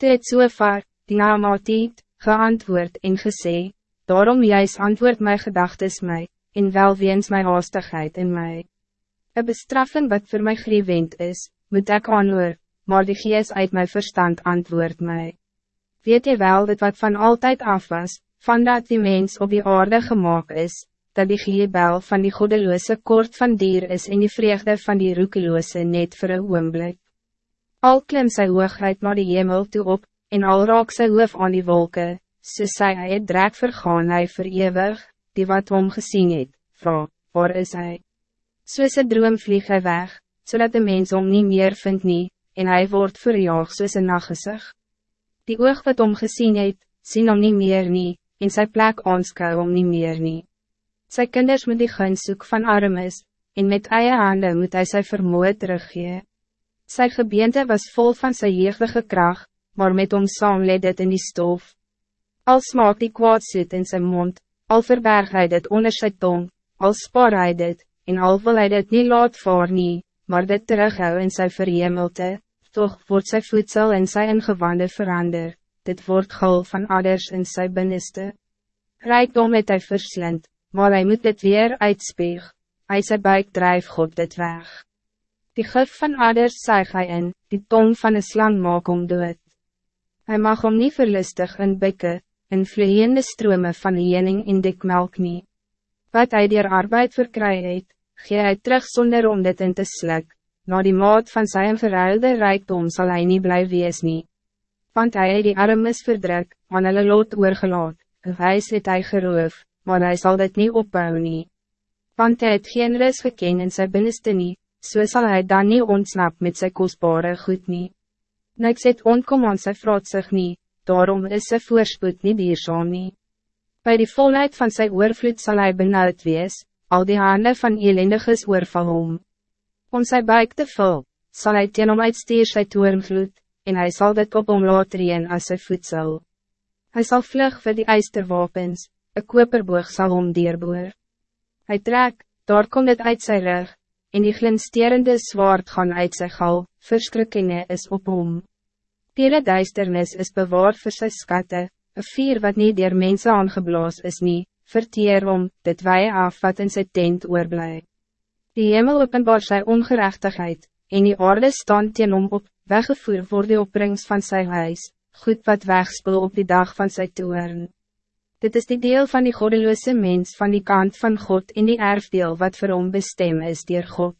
Toe het Sofar, die Naamatiet, geantwoord en gesê, Daarom juist antwoord my gedagtes my, en wel weens my haastigheid in my. Een bestraffing wat voor my grievend is, moet ek aanhoor, maar die gees uit my verstand antwoord my. Weet jy wel dat wat van altijd af was, van dat die mens op die aarde gemaakt is, dat die giebel van die goedeloze koord van dier is en die vreugde van die roekeloze net voor een oomblik. Al klim sy hoogheid naar die hemel toe op, en al raak sy hoof aan die wolken, so sy hy het drek vergaan hy verewig, die wat hom gesien het, vraag, waar is hij? Soos een droom vlieg hy weg, zodat de mens om niet meer vindt nie, en hij wordt verjaag soos een nachtgezicht. Die oog wat hom gesien het, sien om niet meer nie, en sy plek aanskou om niet meer nie. Sy kinders moet die gun soek van armes, en met eie hande moet hij sy vermoed teruggee. Sy gebeente was vol van sy jeugdige kracht, maar met hom saam leed het in die stof. Al smaak die kwaad soet in zijn mond, al verberg hy dit onder sy tong, al spaar hy dit, en al wil hy dit nie laat vaar nie, maar dit terughou in sy verhemelte, toch wordt sy voedsel in sy ingewande verander, dit wordt gul van adders in sy binneste. Rijkdom het hy verslind, maar hij moet dit weer uitspeeg, hij sy buik drijf God dit weg. Die gif van aders zuig hy in, die tong van een slang maak om dood. Hij mag om niet verlustig in bikke, in vloeiende strome van jening in dik melk nie. Wat hij dier arbeid verkry het, gee hy terug zonder om dit in te slik, na die maat van zijn verruilde rijkdom zal hij niet blijven wees nie. Want hij het die armes verdruk, aan hulle lot oorgelaat, een wijs het hy geroof, maar hij zal dit niet opbouwen. Nie. Want hij het geen rust geken in zijn binnenste niet, so zal hij dan niet ontsnap met zijn kostbare goed niet. Niks het onkom aan sy zich niet, daarom is sy voorspoed niet dierzaam nie. Bij die volheid van zijn oorvloed zal hij benauwd wees, al die handen van elendiges oorval hom. Om sy buik te vul, zal hij teen om uitsteer sy toornvloed, en hij zal dit op hom laat reen as sy voedsel. Hij zal vlug vir die eisterwapens, een koperboog zal hom deurboor. Hy trek, daar kom het uit sy rug, en die glinsterende zwaard gaan uit sy gal, verskrikkingen is op hom. Tere duisternis is bewaard voor sy skatte, een vier wat niet dier mense aangeblaas is nie, verteer om, dit wij af wat in sy tent oorblij. Die hemel openbaar sy ongerechtigheid, en die aarde stand teen om op, weggevoer voor de opbrengst van sy huis, goed wat wegspoel op die dag van sy toeren. Dit is die deel van die goddeloze mens van die kant van God in die erfdeel wat vir hom bestem is dier God.